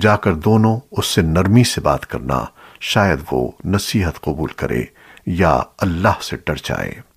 جا کر دونوں اس سے نرمی سے بات کرنا شاید وہ نصیحت قبول کرے یا اللہ سے ڈر جائے۔